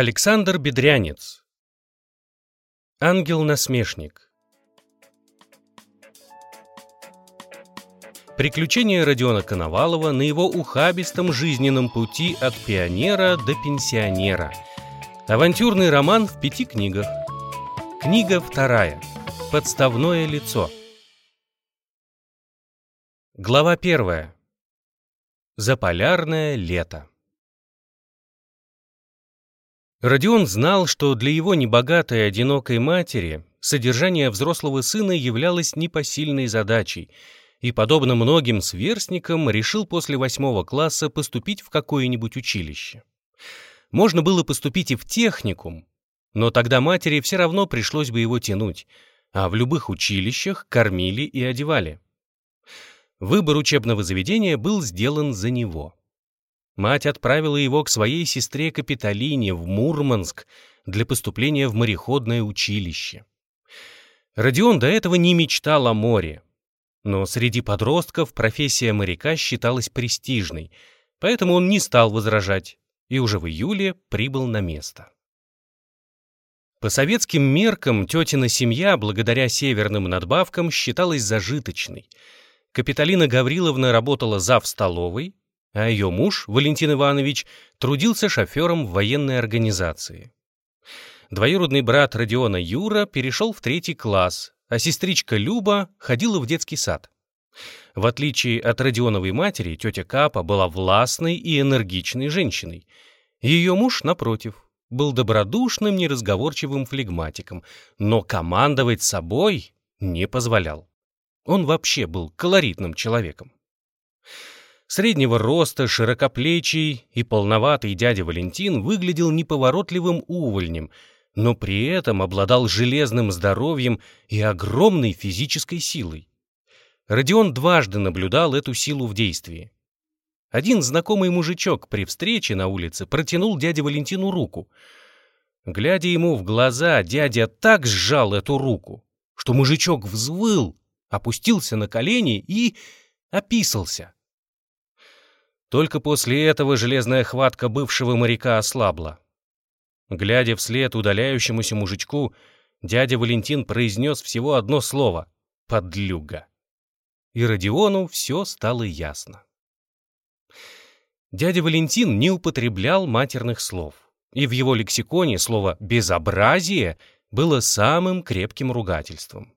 Александр Бедрянец Ангел-насмешник Приключения Родиона Коновалова на его ухабистом жизненном пути от пионера до пенсионера. Авантюрный роман в пяти книгах. Книга вторая. Подставное лицо. Глава первая. Заполярное лето. Родион знал, что для его небогатой одинокой матери содержание взрослого сына являлось непосильной задачей, и, подобно многим сверстникам, решил после восьмого класса поступить в какое-нибудь училище. Можно было поступить и в техникум, но тогда матери все равно пришлось бы его тянуть, а в любых училищах кормили и одевали. Выбор учебного заведения был сделан за него. Мать отправила его к своей сестре Капитолине в Мурманск для поступления в мореходное училище. Родион до этого не мечтал о море, но среди подростков профессия моряка считалась престижной, поэтому он не стал возражать и уже в июле прибыл на место. По советским меркам тетина семья, благодаря северным надбавкам, считалась зажиточной. Капитолина Гавриловна работала зав столовой, а ее муж, Валентин Иванович, трудился шофером в военной организации. Двоюродный брат Родиона Юра перешел в третий класс, а сестричка Люба ходила в детский сад. В отличие от Родионовой матери, тетя Капа была властной и энергичной женщиной. Ее муж, напротив, был добродушным, неразговорчивым флегматиком, но командовать собой не позволял. Он вообще был колоритным человеком. Среднего роста, широкоплечий и полноватый дядя Валентин выглядел неповоротливым увольнем, но при этом обладал железным здоровьем и огромной физической силой. Родион дважды наблюдал эту силу в действии. Один знакомый мужичок при встрече на улице протянул дяде Валентину руку. Глядя ему в глаза, дядя так сжал эту руку, что мужичок взвыл, опустился на колени и описался. Только после этого железная хватка бывшего моряка ослабла. Глядя вслед удаляющемуся мужичку, дядя Валентин произнес всего одно слово — «подлюга». И Родиону все стало ясно. Дядя Валентин не употреблял матерных слов, и в его лексиконе слово «безобразие» было самым крепким ругательством.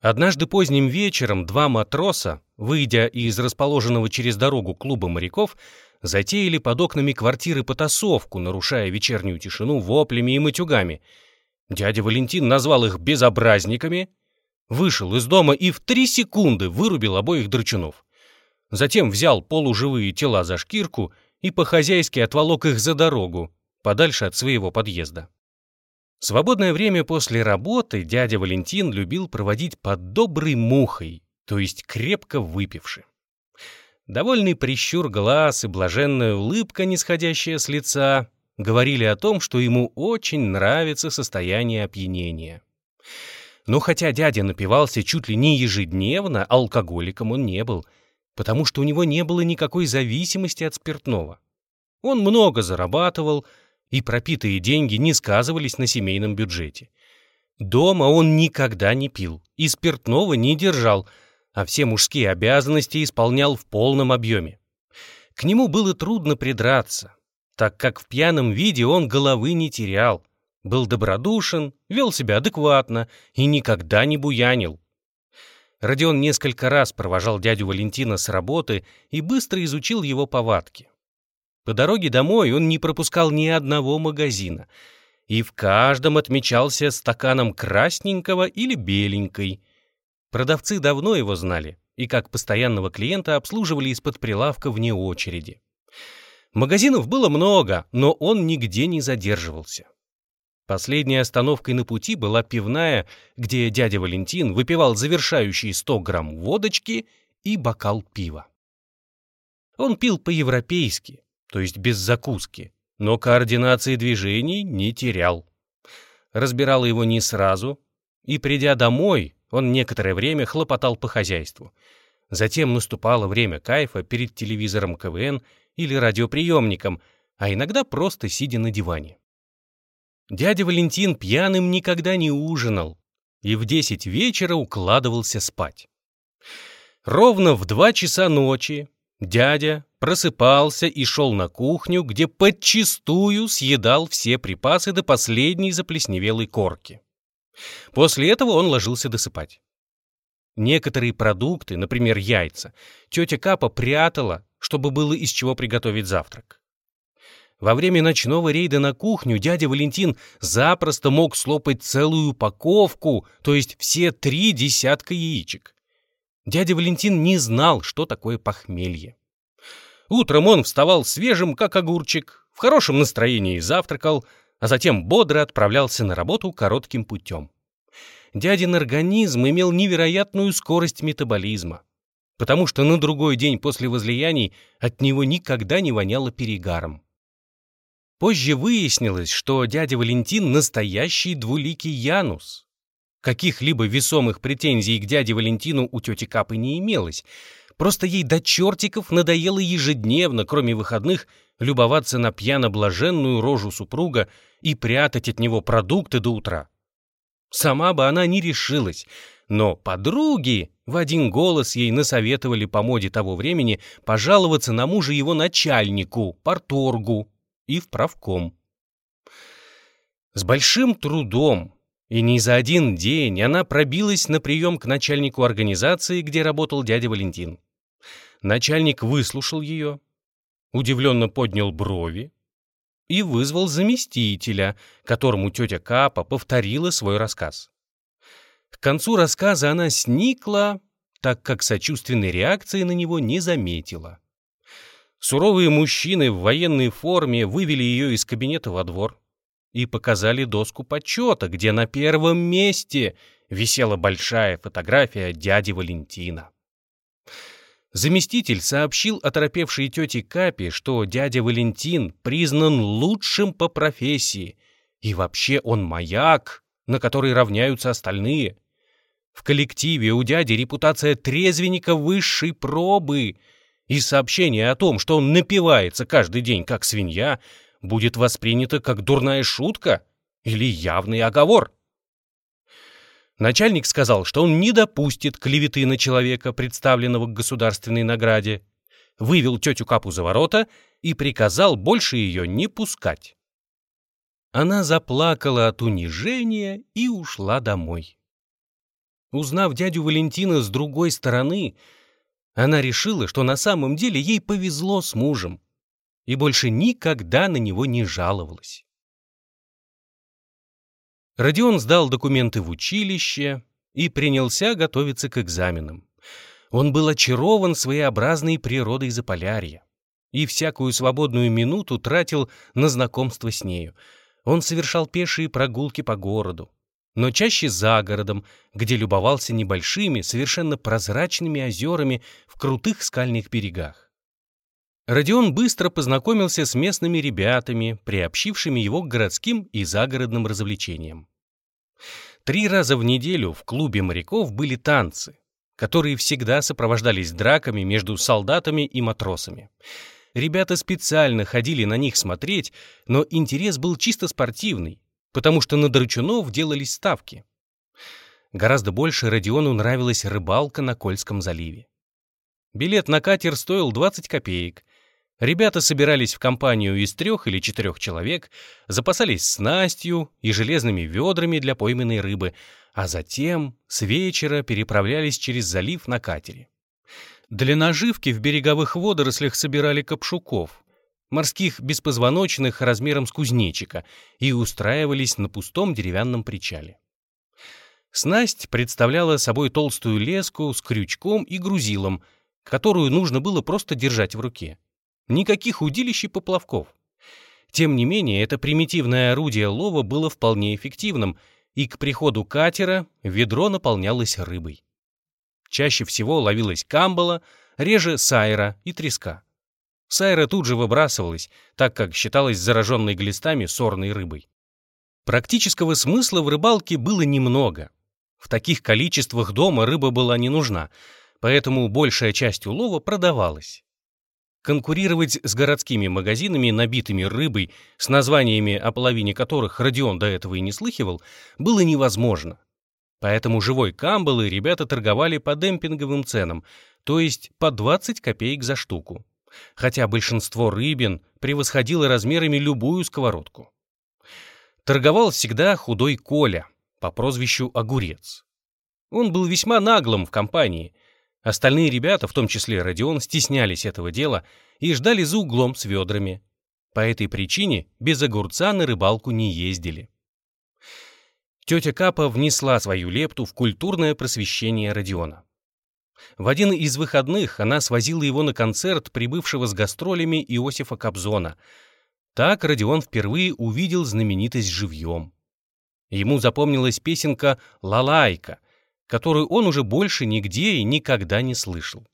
Однажды поздним вечером два матроса, выйдя из расположенного через дорогу клуба моряков, затеяли под окнами квартиры потасовку, нарушая вечернюю тишину воплями и матюгами. Дядя Валентин назвал их безобразниками, вышел из дома и в три секунды вырубил обоих драчунов. Затем взял полуживые тела за шкирку и по-хозяйски отволок их за дорогу, подальше от своего подъезда. Свободное время после работы дядя Валентин любил проводить под доброй мухой, то есть крепко выпивши. Довольный прищур глаз и блаженная улыбка, нисходящая с лица, говорили о том, что ему очень нравится состояние опьянения. Но хотя дядя напивался чуть ли не ежедневно, алкоголиком он не был, потому что у него не было никакой зависимости от спиртного. Он много зарабатывал, и пропитые деньги не сказывались на семейном бюджете. Дома он никогда не пил и спиртного не держал, а все мужские обязанности исполнял в полном объеме. К нему было трудно придраться, так как в пьяном виде он головы не терял, был добродушен, вел себя адекватно и никогда не буянил. Родион несколько раз провожал дядю Валентина с работы и быстро изучил его повадки. По дороге домой он не пропускал ни одного магазина, и в каждом отмечался стаканом красненького или беленькой. Продавцы давно его знали и как постоянного клиента обслуживали из-под прилавка вне очереди. Магазинов было много, но он нигде не задерживался. Последней остановкой на пути была пивная, где дядя Валентин выпивал завершающие 100 грамм водочки и бокал пива. Он пил по-европейски, то есть без закуски, но координации движений не терял. Разбирал его не сразу, и, придя домой, он некоторое время хлопотал по хозяйству. Затем наступало время кайфа перед телевизором КВН или радиоприемником, а иногда просто сидя на диване. Дядя Валентин пьяным никогда не ужинал и в десять вечера укладывался спать. Ровно в два часа ночи дядя просыпался и шел на кухню, где подчистую съедал все припасы до последней заплесневелой корки. После этого он ложился досыпать. Некоторые продукты, например, яйца, тетя Капа прятала, чтобы было из чего приготовить завтрак. Во время ночного рейда на кухню дядя Валентин запросто мог слопать целую упаковку, то есть все три десятка яичек. Дядя Валентин не знал, что такое похмелье. Утром он вставал свежим, как огурчик, в хорошем настроении завтракал, а затем бодро отправлялся на работу коротким путем. Дядин организм имел невероятную скорость метаболизма, потому что на другой день после возлияний от него никогда не воняло перегаром. Позже выяснилось, что дядя Валентин настоящий двуликий Янус. Каких-либо весомых претензий к дяде Валентину у тети Капы не имелось, просто ей до чертиков надоело ежедневно, кроме выходных, любоваться на пьяно-блаженную рожу супруга и прятать от него продукты до утра. Сама бы она не решилась, но подруги в один голос ей насоветовали по моде того времени пожаловаться на мужа его начальнику, порторгу и в правком. С большим трудом и не за один день она пробилась на прием к начальнику организации, где работал дядя Валентин. Начальник выслушал ее, удивленно поднял брови и вызвал заместителя, которому тетя Капа повторила свой рассказ. К концу рассказа она сникла, так как сочувственной реакции на него не заметила. Суровые мужчины в военной форме вывели ее из кабинета во двор и показали доску почета, где на первом месте висела большая фотография дяди Валентина. Заместитель сообщил оторопевшей тете Капе, что дядя Валентин признан лучшим по профессии, и вообще он маяк, на который равняются остальные. В коллективе у дяди репутация трезвенника высшей пробы, и сообщение о том, что он напивается каждый день, как свинья, будет воспринято как дурная шутка или явный оговор. Начальник сказал, что он не допустит клеветы на человека, представленного к государственной награде, вывел тетю Капу за ворота и приказал больше ее не пускать. Она заплакала от унижения и ушла домой. Узнав дядю Валентина с другой стороны, она решила, что на самом деле ей повезло с мужем и больше никогда на него не жаловалась. Родион сдал документы в училище и принялся готовиться к экзаменам. Он был очарован своеобразной природой Заполярья и всякую свободную минуту тратил на знакомство с нею. Он совершал пешие прогулки по городу, но чаще за городом, где любовался небольшими, совершенно прозрачными озерами в крутых скальных берегах. Родион быстро познакомился с местными ребятами, приобщившими его к городским и загородным развлечениям. Три раза в неделю в клубе моряков были танцы, которые всегда сопровождались драками между солдатами и матросами. Ребята специально ходили на них смотреть, но интерес был чисто спортивный, потому что на драчунов делались ставки. Гораздо больше Родиону нравилась рыбалка на Кольском заливе. Билет на катер стоил 20 копеек, Ребята собирались в компанию из трех или четырех человек, запасались снастью и железными ведрами для пойменной рыбы, а затем с вечера переправлялись через залив на катере. Для наживки в береговых водорослях собирали капшуков, морских беспозвоночных размером с кузнечика, и устраивались на пустом деревянном причале. Снасть представляла собой толстую леску с крючком и грузилом, которую нужно было просто держать в руке. Никаких удилищ и поплавков. Тем не менее, это примитивное орудие лова было вполне эффективным, и к приходу катера ведро наполнялось рыбой. Чаще всего ловилась камбала, реже сайра и треска. Сайра тут же выбрасывалась, так как считалась зараженной глистами сорной рыбой. Практического смысла в рыбалке было немного. В таких количествах дома рыба была не нужна, поэтому большая часть улова продавалась. Конкурировать с городскими магазинами, набитыми рыбой, с названиями, о половине которых Родион до этого и не слыхивал, было невозможно. Поэтому живой камбалы ребята торговали по демпинговым ценам, то есть по 20 копеек за штуку. Хотя большинство рыбин превосходило размерами любую сковородку. Торговал всегда худой Коля по прозвищу Огурец. Он был весьма наглым в компании. Остальные ребята, в том числе Родион, стеснялись этого дела и ждали за углом с ведрами. По этой причине без огурца на рыбалку не ездили. Тетя Капа внесла свою лепту в культурное просвещение Родиона. В один из выходных она свозила его на концерт прибывшего с гастролями Иосифа Кобзона. Так Родион впервые увидел знаменитость живьем. Ему запомнилась песенка «Лалайка», которую он уже больше нигде и никогда не слышал.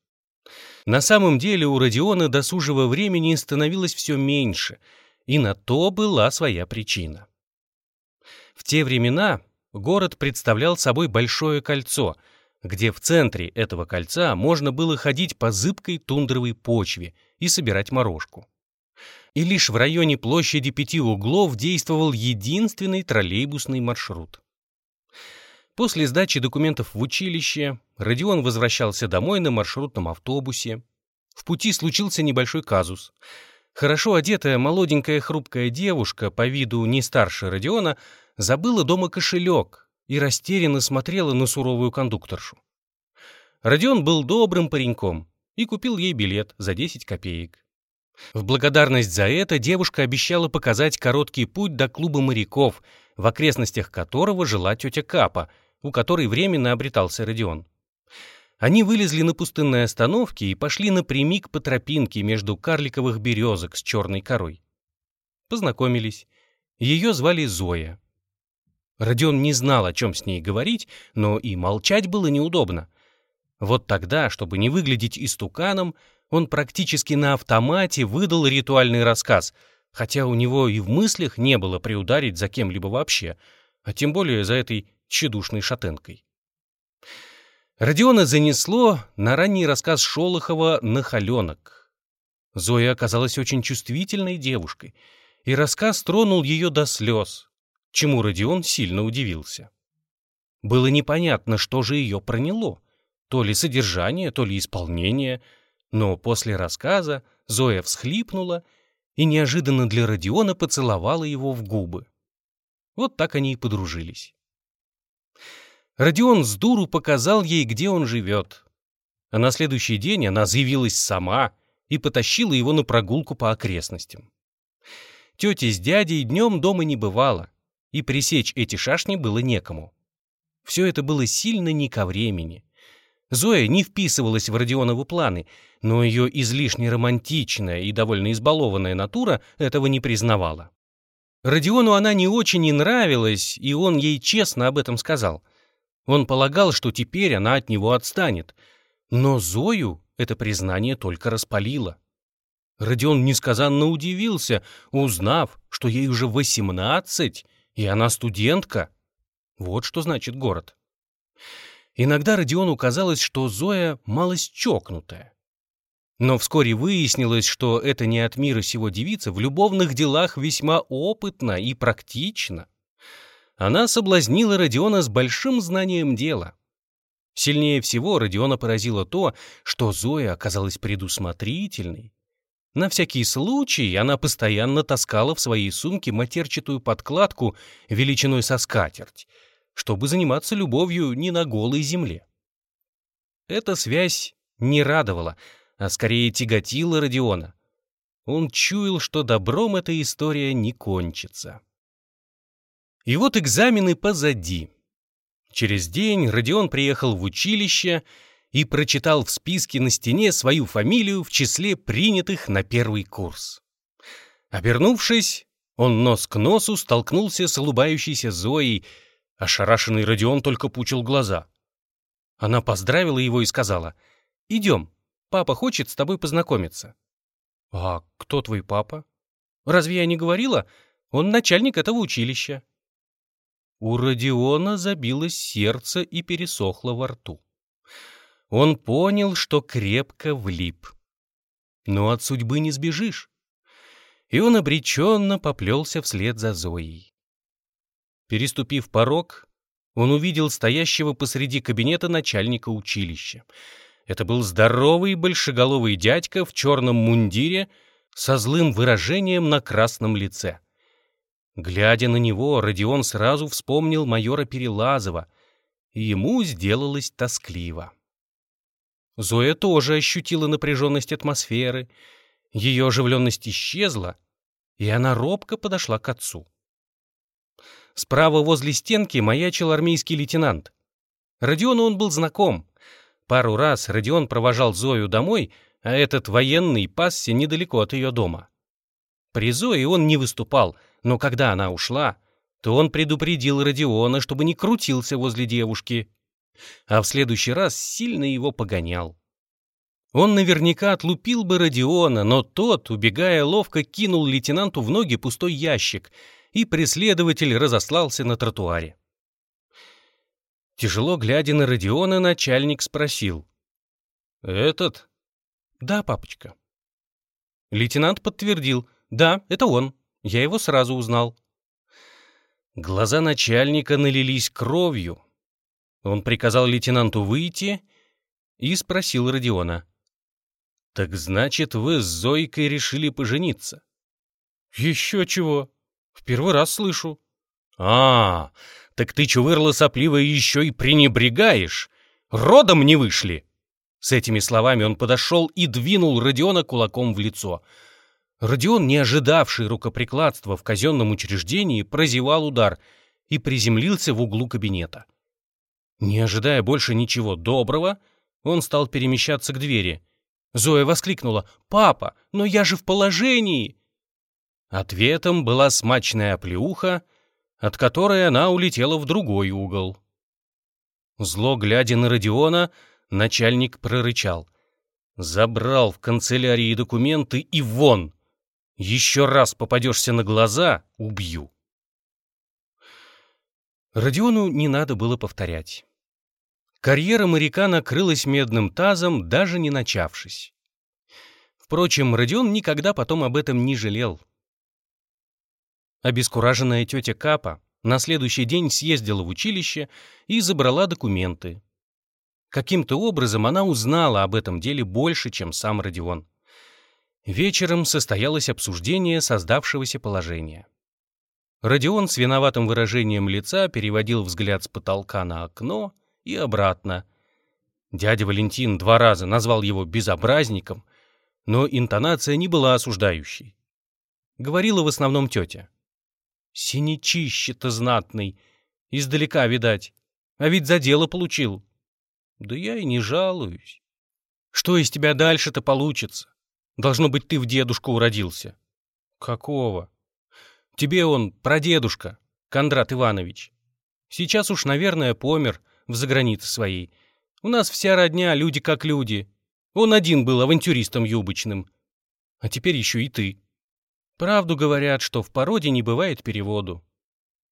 На самом деле у Родиона досужего времени становилось все меньше, и на то была своя причина. В те времена город представлял собой большое кольцо, где в центре этого кольца можно было ходить по зыбкой тундровой почве и собирать морожку. И лишь в районе площади Пяти Углов действовал единственный троллейбусный маршрут. После сдачи документов в училище Родион возвращался домой на маршрутном автобусе. В пути случился небольшой казус. Хорошо одетая молоденькая хрупкая девушка, по виду не старше Родиона, забыла дома кошелек и растерянно смотрела на суровую кондукторшу. Родион был добрым пареньком и купил ей билет за 10 копеек. В благодарность за это девушка обещала показать короткий путь до клуба моряков, в окрестностях которого жила тетя Капа, у которой временно обретался Родион. Они вылезли на пустынной остановке и пошли напрямик по тропинке между карликовых березок с черной корой. Познакомились. Ее звали Зоя. Родион не знал, о чем с ней говорить, но и молчать было неудобно. Вот тогда, чтобы не выглядеть истуканом, он практически на автомате выдал ритуальный рассказ, хотя у него и в мыслях не было приударить за кем-либо вообще, а тем более за этой тщедушной шатенкой. Родиона занесло на ранний рассказ Шолохова «Нахаленок». Зоя оказалась очень чувствительной девушкой, и рассказ тронул ее до слез, чему Родион сильно удивился. Было непонятно, что же ее проняло, то ли содержание, то ли исполнение, но после рассказа Зоя всхлипнула и неожиданно для Родиона поцеловала его в губы. Вот так они и подружились. Родион с дуру показал ей, где он живет. А на следующий день она заявилась сама и потащила его на прогулку по окрестностям. Тети с дядей днем дома не бывало, и пресечь эти шашни было некому. Все это было сильно не ко времени. Зоя не вписывалась в Родионовы планы, но ее излишне романтичная и довольно избалованная натура этого не признавала. Родиону она не очень и нравилась, и он ей честно об этом сказал. Он полагал, что теперь она от него отстанет. Но Зою это признание только распалило. Родион несказанно удивился, узнав, что ей уже восемнадцать, и она студентка. Вот что значит город. Иногда Родиону казалось, что Зоя малость чокнутая. Но вскоре выяснилось, что это не от мира сего девица в любовных делах весьма опытна и практична. Она соблазнила Родиона с большим знанием дела. Сильнее всего Родиона поразило то, что Зоя оказалась предусмотрительной. На всякий случай она постоянно таскала в своей сумке матерчатую подкладку величиной со скатерть, чтобы заниматься любовью не на голой земле. Эта связь не радовала, а скорее тяготила Родиона. Он чуял, что добром эта история не кончится. И вот экзамены позади. Через день Родион приехал в училище и прочитал в списке на стене свою фамилию в числе принятых на первый курс. Обернувшись, он нос к носу столкнулся с улыбающейся Зоей, ошарашенный Родион только пучил глаза. Она поздравила его и сказала, «Идем, Папа хочет с тобой познакомиться». «А кто твой папа?» «Разве я не говорила? Он начальник этого училища». У Родиона забилось сердце и пересохло во рту. Он понял, что крепко влип. но от судьбы не сбежишь. И он обреченно поплелся вслед за Зоей. Переступив порог, он увидел стоящего посреди кабинета начальника училища. Это был здоровый большеголовый дядька в черном мундире со злым выражением на красном лице. Глядя на него, Родион сразу вспомнил майора Перелазова, и ему сделалось тоскливо. Зоя тоже ощутила напряженность атмосферы, ее оживленность исчезла, и она робко подошла к отцу. Справа возле стенки маячил армейский лейтенант. Родиону он был знаком. Пару раз Родион провожал Зою домой, а этот военный пасся недалеко от ее дома. При Зое он не выступал, но когда она ушла, то он предупредил Родиона, чтобы не крутился возле девушки, а в следующий раз сильно его погонял. Он наверняка отлупил бы Родиона, но тот, убегая, ловко кинул лейтенанту в ноги пустой ящик — и преследователь разослался на тротуаре. Тяжело глядя на Родиона, начальник спросил. «Этот?» «Да, папочка». Лейтенант подтвердил. «Да, это он. Я его сразу узнал». Глаза начальника налились кровью. Он приказал лейтенанту выйти и спросил Родиона. «Так значит, вы с Зойкой решили пожениться?» «Еще чего. В первый раз слышу. А, так ты, чувырла сопливая, еще и пренебрегаешь. Родом не вышли. С этими словами он подошел и двинул Родиона кулаком в лицо. Родион, не ожидавший рукоприкладства в казенном учреждении, прозевал удар и приземлился в углу кабинета. Не ожидая больше ничего доброго, он стал перемещаться к двери. Зоя воскликнула «Папа, но я же в положении!» Ответом была смачная оплеуха, от которой она улетела в другой угол. Зло глядя на Родиона, начальник прорычал. «Забрал в канцелярии документы и вон! Еще раз попадешься на глаза — убью!» Родиону не надо было повторять. Карьера моряка накрылась медным тазом, даже не начавшись. Впрочем, Родион никогда потом об этом не жалел. Обескураженная тетя Капа на следующий день съездила в училище и забрала документы. Каким-то образом она узнала об этом деле больше, чем сам Родион. Вечером состоялось обсуждение создавшегося положения. Родион с виноватым выражением лица переводил взгляд с потолка на окно и обратно. Дядя Валентин два раза назвал его безобразником, но интонация не была осуждающей. Говорила в основном тетя. Синячище-то знатный. Издалека, видать. А ведь за дело получил. Да я и не жалуюсь. Что из тебя дальше-то получится? Должно быть, ты в дедушку уродился. Какого? Тебе он прадедушка, Кондрат Иванович. Сейчас уж, наверное, помер в загранице своей. У нас вся родня, люди как люди. Он один был авантюристом юбочным. А теперь еще и ты. Правду говорят, что в породе не бывает переводу.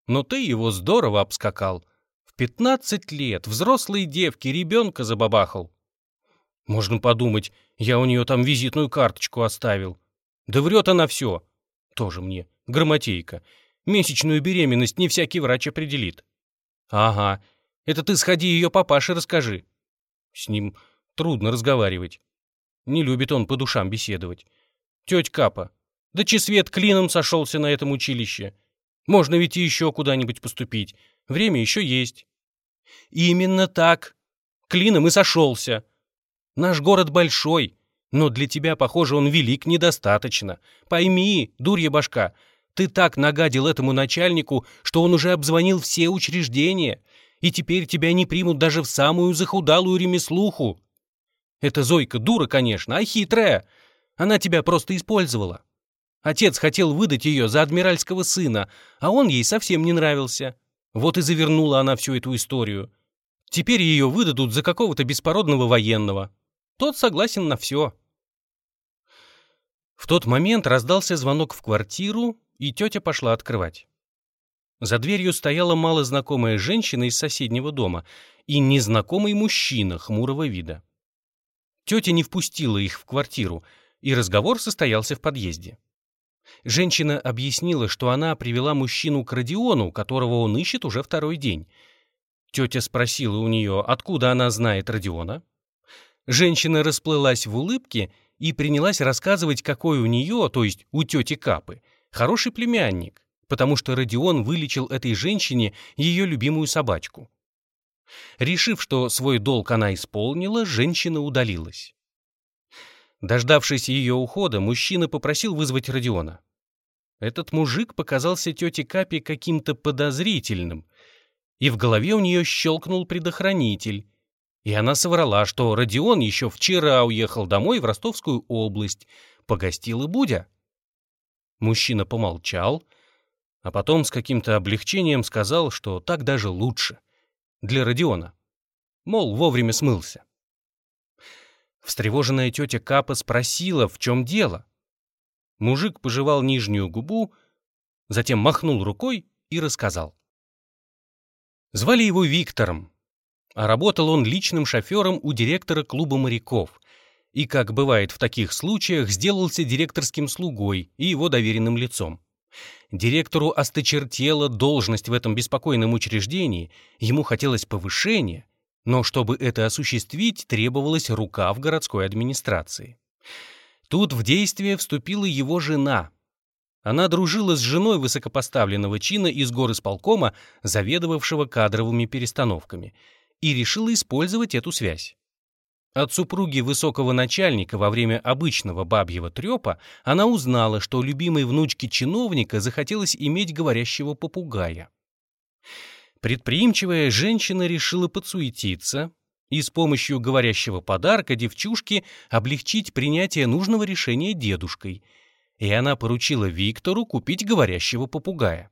Но ты его здорово обскакал. В пятнадцать лет взрослые девки ребенка забабахал. Можно подумать, я у нее там визитную карточку оставил. Да врет она все. Тоже мне, грамотейка. Месячную беременность не всякий врач определит. Ага, это ты сходи ее папаше расскажи. С ним трудно разговаривать. Не любит он по душам беседовать. Тетя Капа, да свет клином сошелся на этом училище. Можно ведь и еще куда-нибудь поступить. Время еще есть. Именно так. Клином и сошелся. Наш город большой, но для тебя, похоже, он велик недостаточно. Пойми, дурья башка, ты так нагадил этому начальнику, что он уже обзвонил все учреждения, и теперь тебя не примут даже в самую захудалую ремеслуху. Эта Зойка дура, конечно, а хитрая. Она тебя просто использовала. Отец хотел выдать ее за адмиральского сына, а он ей совсем не нравился. Вот и завернула она всю эту историю. Теперь ее выдадут за какого-то беспородного военного. Тот согласен на все. В тот момент раздался звонок в квартиру, и тетя пошла открывать. За дверью стояла малознакомая женщина из соседнего дома и незнакомый мужчина хмурого вида. Тетя не впустила их в квартиру — и разговор состоялся в подъезде. Женщина объяснила, что она привела мужчину к Родиону, которого он ищет уже второй день. Тетя спросила у нее, откуда она знает Родиона. Женщина расплылась в улыбке и принялась рассказывать, какой у нее, то есть у тети Капы, хороший племянник, потому что Родион вылечил этой женщине ее любимую собачку. Решив, что свой долг она исполнила, женщина удалилась. Дождавшись ее ухода, мужчина попросил вызвать Родиона. Этот мужик показался тете Капе каким-то подозрительным, и в голове у нее щелкнул предохранитель, и она соврала, что Родион еще вчера уехал домой в Ростовскую область, погостил и Будя. Мужчина помолчал, а потом с каким-то облегчением сказал, что так даже лучше. Для Родиона. Мол, вовремя смылся. Встревоженная тетя Капа спросила, в чем дело. Мужик пожевал нижнюю губу, затем махнул рукой и рассказал. Звали его Виктором, а работал он личным шофером у директора клуба моряков и, как бывает в таких случаях, сделался директорским слугой и его доверенным лицом. Директору осточертела должность в этом беспокойном учреждении, ему хотелось повышения, но чтобы это осуществить, требовалась рука в городской администрации. Тут в действие вступила его жена. Она дружила с женой высокопоставленного чина из горы сполкома, заведовавшего кадровыми перестановками, и решила использовать эту связь. От супруги высокого начальника во время обычного бабьего трепа она узнала, что любимой внучке чиновника захотелось иметь говорящего попугая. Предприимчивая женщина решила подсуетиться и с помощью говорящего подарка девчушке облегчить принятие нужного решения дедушкой, и она поручила Виктору купить говорящего попугая.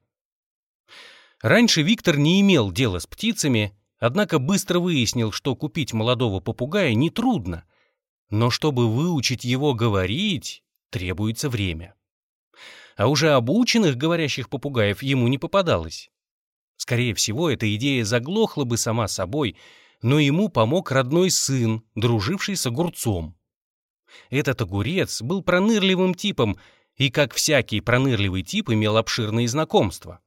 Раньше Виктор не имел дела с птицами, однако быстро выяснил, что купить молодого попугая нетрудно, но чтобы выучить его говорить, требуется время. А уже обученных говорящих попугаев ему не попадалось. Скорее всего, эта идея заглохла бы сама собой, но ему помог родной сын, друживший с огурцом. Этот огурец был пронырливым типом и, как всякий пронырливый тип, имел обширные знакомства.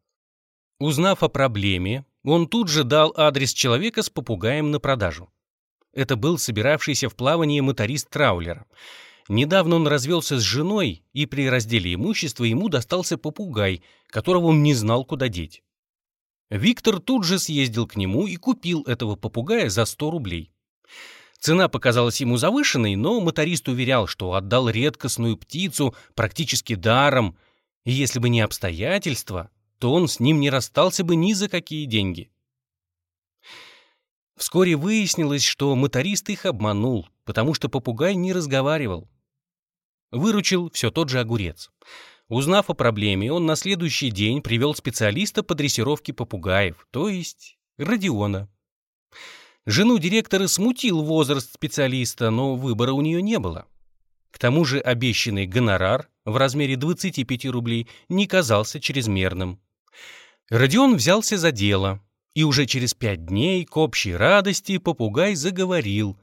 Узнав о проблеме, он тут же дал адрес человека с попугаем на продажу. Это был собиравшийся в плавание моторист траулера. Недавно он развелся с женой, и при разделе имущества ему достался попугай, которого он не знал, куда деть. Виктор тут же съездил к нему и купил этого попугая за 100 рублей. Цена показалась ему завышенной, но моторист уверял, что отдал редкостную птицу практически даром, и если бы не обстоятельства, то он с ним не расстался бы ни за какие деньги. Вскоре выяснилось, что моторист их обманул, потому что попугай не разговаривал. Выручил все тот же огурец. Узнав о проблеме, он на следующий день привел специалиста по дрессировке попугаев, то есть Родиона. Жену директора смутил возраст специалиста, но выбора у нее не было. К тому же обещанный гонорар в размере 25 рублей не казался чрезмерным. Родион взялся за дело, и уже через пять дней к общей радости попугай заговорил.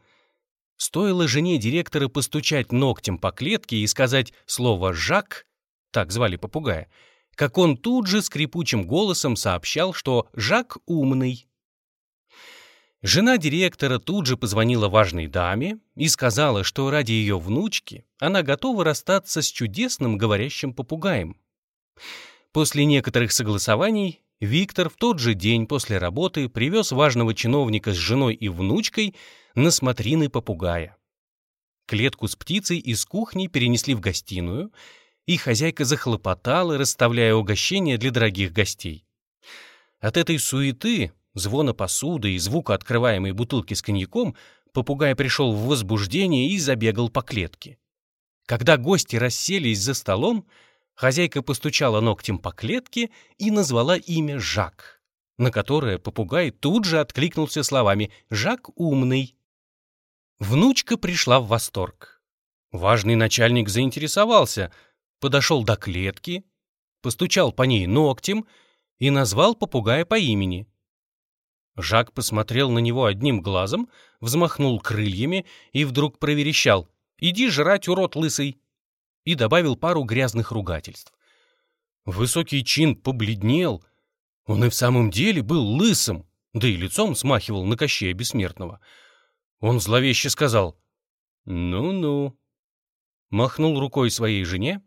Стоило жене директора постучать ногтем по клетке и сказать слово «Жак», так звали попугая, как он тут же скрипучим голосом сообщал, что Жак умный. Жена директора тут же позвонила важной даме и сказала, что ради ее внучки она готова расстаться с чудесным говорящим попугаем. После некоторых согласований Виктор в тот же день после работы привез важного чиновника с женой и внучкой на смотрины попугая. Клетку с птицей из кухни перенесли в гостиную, и хозяйка захлопотала, расставляя угощения для дорогих гостей. От этой суеты, звона посуды и звука открываемой бутылки с коньяком попугай пришел в возбуждение и забегал по клетке. Когда гости расселись за столом, хозяйка постучала ногтем по клетке и назвала имя Жак, на которое попугай тут же откликнулся словами «Жак умный». Внучка пришла в восторг. Важный начальник заинтересовался — подошел до клетки, постучал по ней ногтем и назвал попугая по имени. Жак посмотрел на него одним глазом, взмахнул крыльями и вдруг проверещал. «Иди жрать, урод лысый! И добавил пару грязных ругательств. Высокий чин побледнел. Он и в самом деле был лысым, да и лицом смахивал на Кощея Бессмертного. Он зловеще сказал «Ну-ну». Махнул рукой своей жене,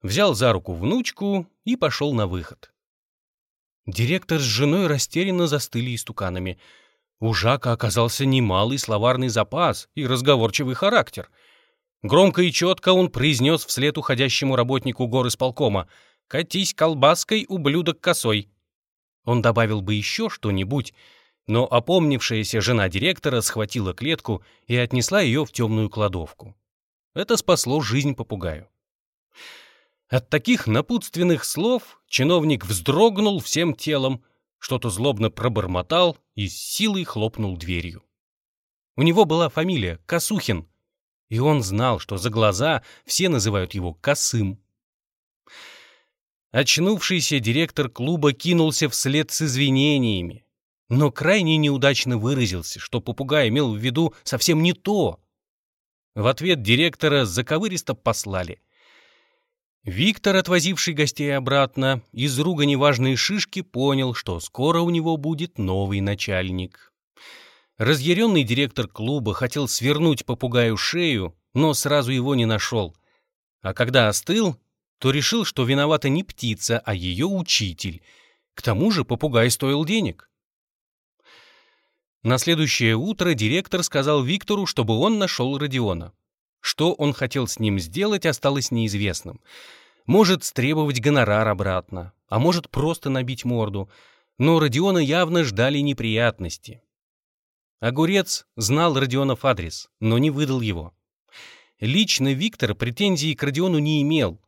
взял за руку внучку и пошел на выход. Директор с женой растерянно застыли истуканами. У Жака оказался немалый словарный запас и разговорчивый характер. Громко и четко он произнес вслед уходящему работнику горы сполкома «Катись колбаской, ублюдок косой». Он добавил бы еще что-нибудь, но опомнившаяся жена директора схватила клетку и отнесла ее в темную кладовку. Это спасло жизнь попугаю. От таких напутственных слов чиновник вздрогнул всем телом, что-то злобно пробормотал и с силой хлопнул дверью. У него была фамилия Косухин, и он знал, что за глаза все называют его Косым. Очнувшийся директор клуба кинулся вслед с извинениями, но крайне неудачно выразился, что попугай имел в виду совсем не то. В ответ директора заковыристо послали. Виктор, отвозивший гостей обратно, из ругани важной шишки понял, что скоро у него будет новый начальник. Разъяренный директор клуба хотел свернуть попугаю шею, но сразу его не нашел. А когда остыл, то решил, что виновата не птица, а ее учитель. К тому же попугай стоил денег. На следующее утро директор сказал Виктору, чтобы он нашел Родиона. Что он хотел с ним сделать, осталось неизвестным. Может, стребовать гонорар обратно, а может, просто набить морду. Но Родиона явно ждали неприятности. Огурец знал Родионов адрес, но не выдал его. Лично Виктор претензий к Родиону не имел,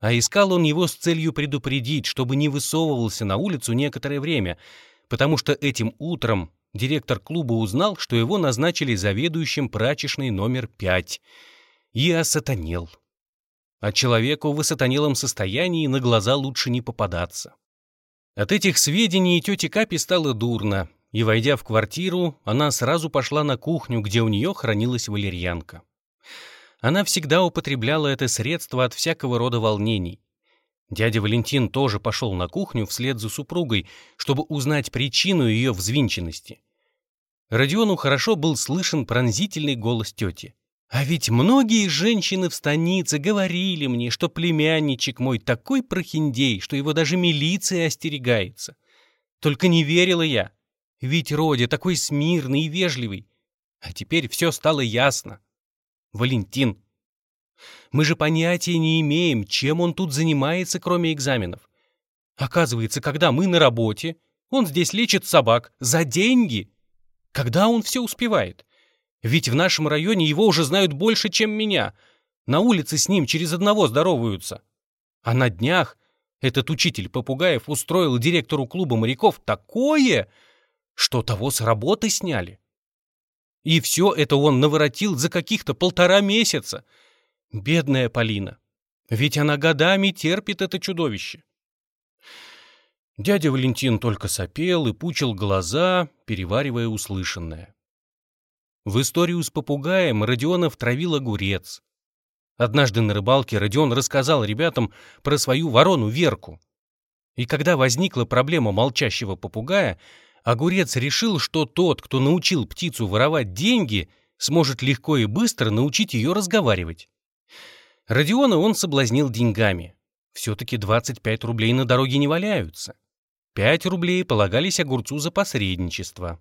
а искал он его с целью предупредить, чтобы не высовывался на улицу некоторое время, потому что этим утром директор клуба узнал, что его назначили заведующим прачечной номер пять, и осатанел. А человеку в осатанелом состоянии на глаза лучше не попадаться. От этих сведений тете Капи стало дурно, и, войдя в квартиру, она сразу пошла на кухню, где у нее хранилась валерьянка. Она всегда употребляла это средство от всякого рода волнений. Дядя Валентин тоже пошел на кухню вслед за супругой, чтобы узнать причину ее взвинченности. Родиону хорошо был слышен пронзительный голос тети. «А ведь многие женщины в станице говорили мне, что племянничек мой такой прохиндей, что его даже милиция остерегается. Только не верила я. Ведь Родя такой смирный и вежливый. А теперь все стало ясно. Валентин. Мы же понятия не имеем, чем он тут занимается, кроме экзаменов. Оказывается, когда мы на работе, он здесь лечит собак за деньги. Когда он все успевает? Ведь в нашем районе его уже знают больше, чем меня. На улице с ним через одного здороваются. А на днях этот учитель Попугаев устроил директору клуба моряков такое, что того с работы сняли. И все это он наворотил за каких-то полтора месяца. Бедная Полина. Ведь она годами терпит это чудовище. Дядя Валентин только сопел и пучил глаза, переваривая услышанное. В историю с попугаем Родионов травил огурец. Однажды на рыбалке Родион рассказал ребятам про свою ворону Верку. И когда возникла проблема молчащего попугая, Огурец решил, что тот, кто научил птицу воровать деньги, сможет легко и быстро научить ее разговаривать. Родиона он соблазнил деньгами. Все-таки 25 рублей на дороге не валяются. 5 рублей полагались огурцу за посредничество.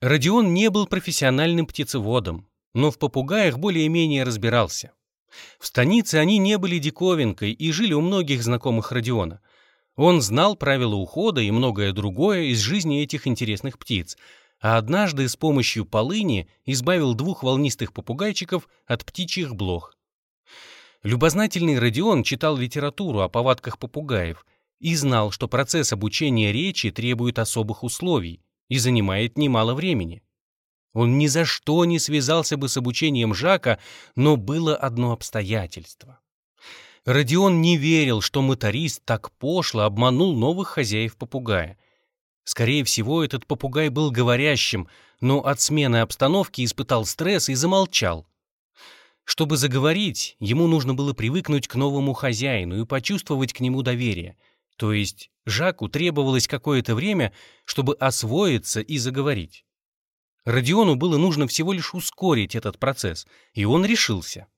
Родион не был профессиональным птицеводом, но в попугаях более-менее разбирался. В станице они не были диковинкой и жили у многих знакомых Родиона — он знал правила ухода и многое другое из жизни этих интересных птиц, а однажды с помощью полыни избавил двух волнистых попугайчиков от птичьих блох. Любознательный Родион читал литературу о повадках попугаев и знал, что процесс обучения речи требует особых условий и занимает немало времени. Он ни за что не связался бы с обучением Жака, но было одно обстоятельство. Родион не верил, что моторист так пошло обманул новых хозяев попугая. Скорее всего, этот попугай был говорящим, но от смены обстановки испытал стресс и замолчал. Чтобы заговорить, ему нужно было привыкнуть к новому хозяину и почувствовать к нему доверие. То есть Жаку требовалось какое-то время, чтобы освоиться и заговорить. Родиону было нужно всего лишь ускорить этот процесс, и он решился.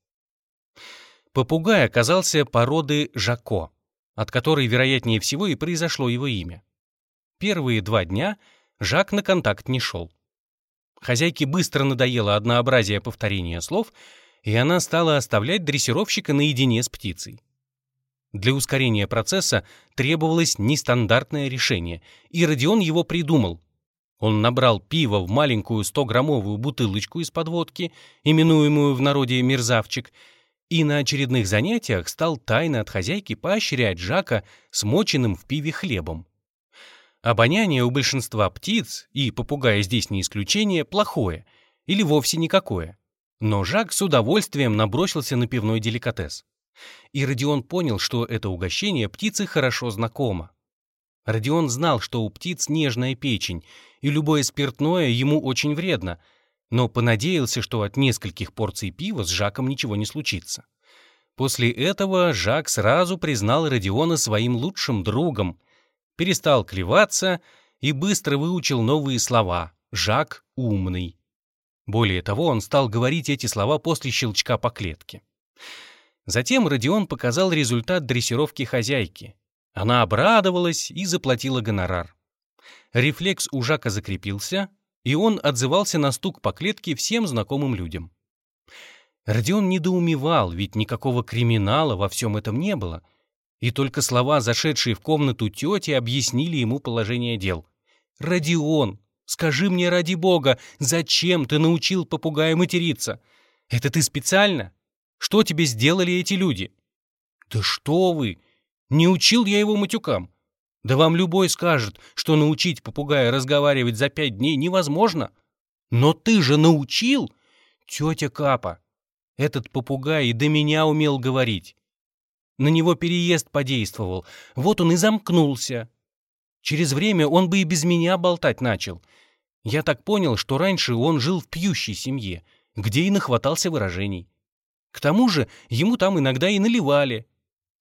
Попугай оказался породы Жако, от которой, вероятнее всего, и произошло его имя. Первые два дня Жак на контакт не шел. Хозяйке быстро надоело однообразие повторения слов, и она стала оставлять дрессировщика наедине с птицей. Для ускорения процесса требовалось нестандартное решение, и Родион его придумал. Он набрал пиво в маленькую 100-граммовую бутылочку из-под водки, именуемую в народе «мерзавчик», и на очередных занятиях стал тайно от хозяйки поощрять Жака смоченным в пиве хлебом. Обоняние у большинства птиц, и попугая здесь не исключение, плохое или вовсе никакое. Но Жак с удовольствием набросился на пивной деликатес. И Родион понял, что это угощение птице хорошо знакомо. Родион знал, что у птиц нежная печень, и любое спиртное ему очень вредно, но понадеялся, что от нескольких порций пива с Жаком ничего не случится. После этого Жак сразу признал Родиона своим лучшим другом, перестал клеваться и быстро выучил новые слова «Жак умный». Более того, он стал говорить эти слова после щелчка по клетке. Затем Родион показал результат дрессировки хозяйки. Она обрадовалась и заплатила гонорар. Рефлекс у Жака закрепился, и он отзывался на стук по клетке всем знакомым людям. Родион недоумевал, ведь никакого криминала во всем этом не было, и только слова, зашедшие в комнату тети, объяснили ему положение дел. «Родион, скажи мне ради бога, зачем ты научил попугая материться? Это ты специально?» Что тебе сделали эти люди?» «Да что вы! Не учил я его матюкам. Да вам любой скажет, что научить попугая разговаривать за пять дней невозможно. Но ты же научил, тетя Капа. Этот попугай и до меня умел говорить. На него переезд подействовал, вот он и замкнулся. Через время он бы и без меня болтать начал. Я так понял, что раньше он жил в пьющей семье, где и нахватался выражений. К тому же ему там иногда и наливали.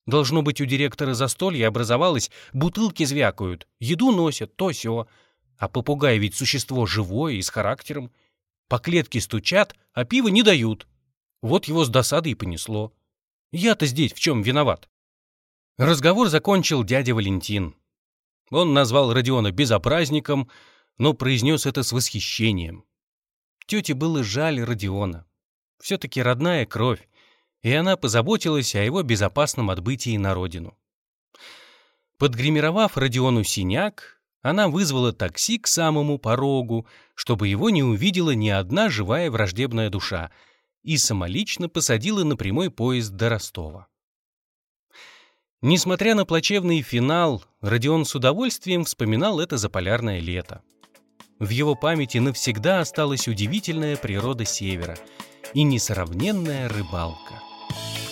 Должно быть, у директора застолья образовалось, бутылки звякают, еду носят, то сё. А попугай ведь существо живое и с характером. По клетке стучат, а пива не дают. Вот его с досадой и понесло. Я-то здесь в чем виноват? Разговор закончил дядя Валентин. Он назвал Родиона безобразником, но произнес это с восхищением. Тете было жаль Родиона. Все-таки родная кровь, и она позаботилась о его безопасном отбытии на родину. Подгримировав Родиону синяк, она вызвала такси к самому порогу, чтобы его не увидела ни одна живая враждебная душа, и самолично посадила на прямой поезд до Ростова. Несмотря на плачевный финал, Родион с удовольствием вспоминал это заполярное лето. В его памяти навсегда осталась удивительная природа Севера — и несравненная рыбалка. Thank you